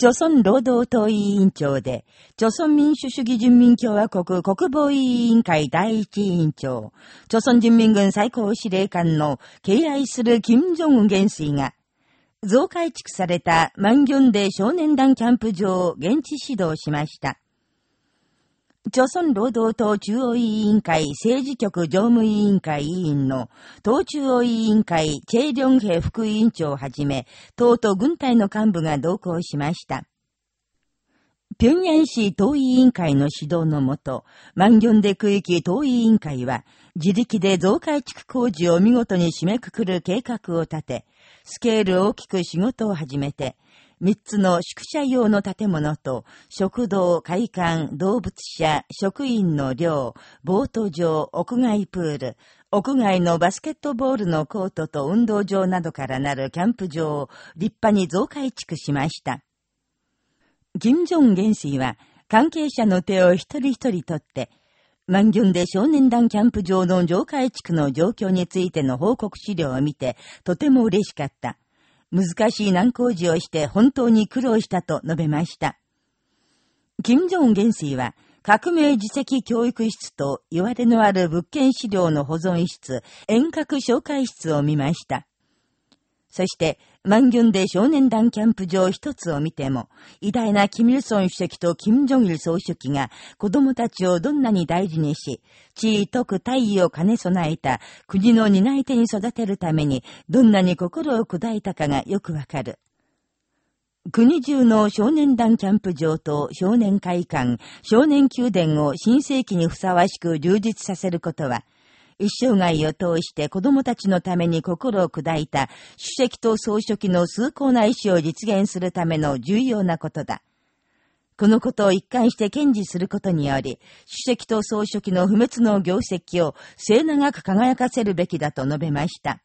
朝鮮労働党委員長で、朝鮮民主主義人民共和国国防委員会第一委員長、朝鮮人民軍最高司令官の敬愛する金正恩元帥が、増改築された万ンで少年団キャンプ場を現地指導しました。朝鮮労働党中央委員会政治局常務委員会委員の党中央委員会チェイリョンヘ副委員長をはじめ、党と軍隊の幹部が同行しました。平壌市党委員会の指導のもと、万ンで区域党委員会は、自力で増改築工事を見事に締めくくる計画を立て、スケール大きく仕事を始めて、三つの宿舎用の建物と、食堂、会館、動物舎、職員の寮、ボート場、屋外プール、屋外のバスケットボールのコートと運動場などからなるキャンプ場を立派に増改築しました。金正恩元帥は、関係者の手を一人一人取って、万ンで少年団キャンプ場の増改築の状況についての報告資料を見て、とても嬉しかった。難しい難工事をして本当に苦労したと述べました。金正恩元帥は、革命自責教育室と言われのある物件資料の保存室、遠隔紹介室を見ました。そして、万ンで少年団キャンプ場一つを見ても、偉大なキミルソン主席とキム・ジョンイル総書記が子供たちをどんなに大事にし、地位徳大義を兼ね備えた国の担い手に育てるためにどんなに心を砕いたかがよくわかる。国中の少年団キャンプ場と少年会館、少年宮殿を新世紀にふさわしく充実させることは、一生涯を通して子供たちのために心を砕いた主席と総書記の崇高な意志を実現するための重要なことだ。このことを一貫して堅持することにより、主席と総書記の不滅の業績を末長く輝かせるべきだと述べました。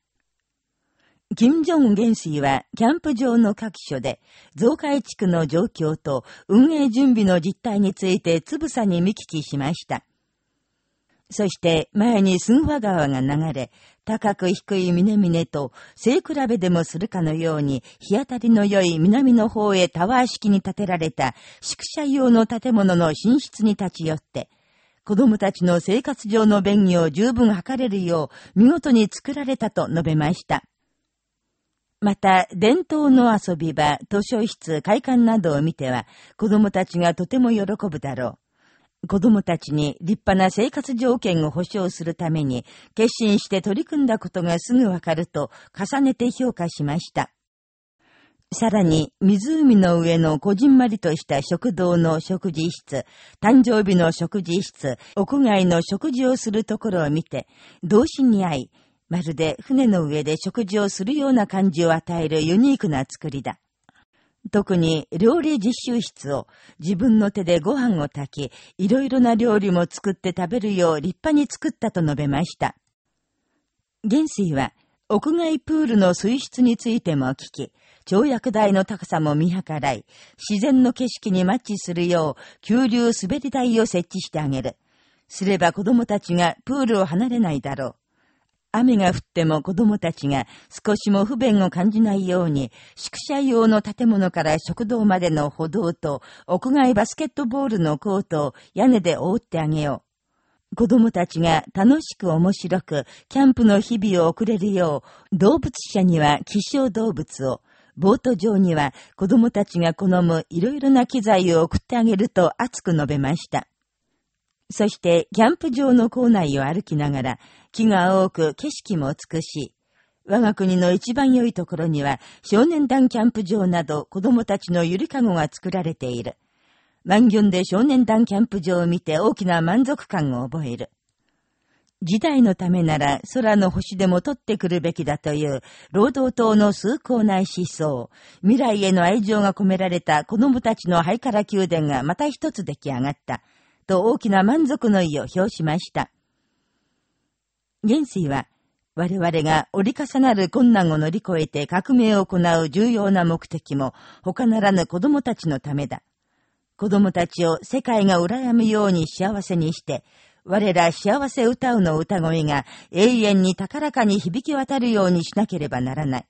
金正恩元帥は、キャンプ場の各所で、増改築の状況と運営準備の実態についてつぶさに見聞きしました。そして前にスンファ川が流れ、高く低い峰々と背比べでもするかのように日当たりの良い南の方へタワー式に建てられた宿舎用の建物の寝室に立ち寄って、子供たちの生活上の便宜を十分図れるよう見事に作られたと述べました。また、伝統の遊び場、図書室、会館などを見ては、子供たちがとても喜ぶだろう。子供たちに立派な生活条件を保障するために決心して取り組んだことがすぐわかると重ねて評価しました。さらに、湖の上のこじんまりとした食堂の食事室、誕生日の食事室、屋外の食事をするところを見て、同心に合い、まるで船の上で食事をするような感じを与えるユニークな作りだ。特に料理実習室を自分の手でご飯を炊き、いろいろな料理も作って食べるよう立派に作ったと述べました。元帥は、屋外プールの水質についても聞き、跳躍台の高さも見計らい、自然の景色にマッチするよう、急流滑り台を設置してあげる。すれば子供たちがプールを離れないだろう。雨が降っても子供たちが少しも不便を感じないように、宿舎用の建物から食堂までの歩道と屋外バスケットボールのコートを屋根で覆ってあげよう。子供たちが楽しく面白く、キャンプの日々を送れるよう、動物舎には希少動物を、ボート上には子供たちが好むいろいろな機材を送ってあげると熱く述べました。そして、キャンプ場の校内を歩きながら、木が多く景色も美しい。我が国の一番良いところには、少年団キャンプ場など子供たちのゆりかごが作られている。万ンで少年団キャンプ場を見て大きな満足感を覚える。時代のためなら空の星でも取ってくるべきだという労働党の崇高な思想、未来への愛情が込められた子供たちのハイカラ宮殿がまた一つ出来上がった。と大きな満足の意を表しました。元帥は、我々が折り重なる困難を乗り越えて革命を行う重要な目的も、他ならぬ子供たちのためだ。子供たちを世界が羨むように幸せにして、我ら幸せ歌うの歌声が永遠に高らかに響き渡るようにしなければならない。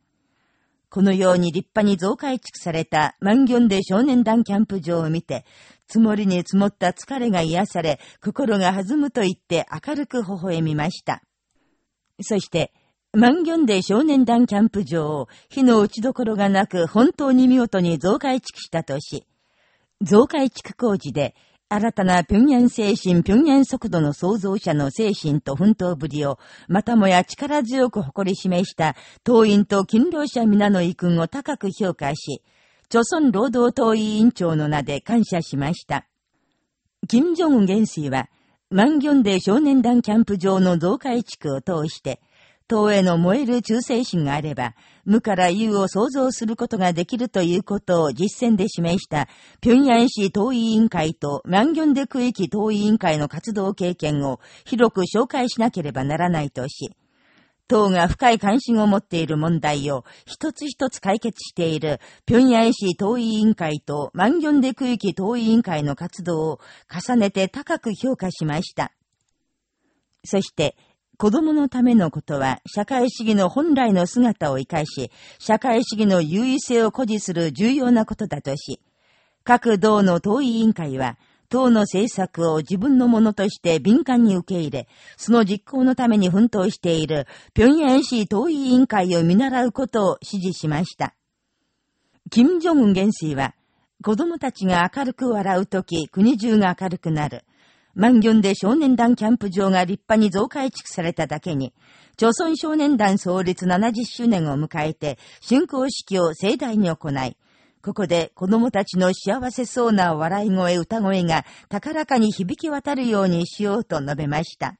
このように立派に増改築された万ンで少年団キャンプ場を見て、積もりに積もった疲れが癒され、心が弾むと言って明るく微笑みました。そして、万ンで少年団キャンプ場を火の打ちどころがなく本当に見事に増改築したとし、増改築工事で新たな平壌精神、平壌速度の創造者の精神と奮闘ぶりを、またもや力強く誇り示した党員と勤労者皆の遺訓を高く評価し、朝鮮労働党委員長の名で感謝しました。金正恩元帥は、万ンで少年団キャンプ場の増改築を通して、党への燃える忠誠心があれば、無から有を創造することができるということを実践で示した、平壌市党委員会と万ンで区域党委員会の活動経験を広く紹介しなければならないとし、党が深い関心を持っている問題を一つ一つ解決している平壌市党委員会と万ンで区域党委員会の活動を重ねて高く評価しました。そして、子供のためのことは、社会主義の本来の姿を生かし、社会主義の優位性を誇示する重要なことだとし、各道の党委員会は、党の政策を自分のものとして敏感に受け入れ、その実行のために奮闘している、平壌市党委員会を見習うことを指示しました。金正恩元帥は、子供たちが明るく笑うとき、国中が明るくなる。万ンで少年団キャンプ場が立派に増改築されただけに、朝鮮少年団創立70周年を迎えて、竣工式を盛大に行い、ここで子供たちの幸せそうな笑い声、歌声が高らかに響き渡るようにしようと述べました。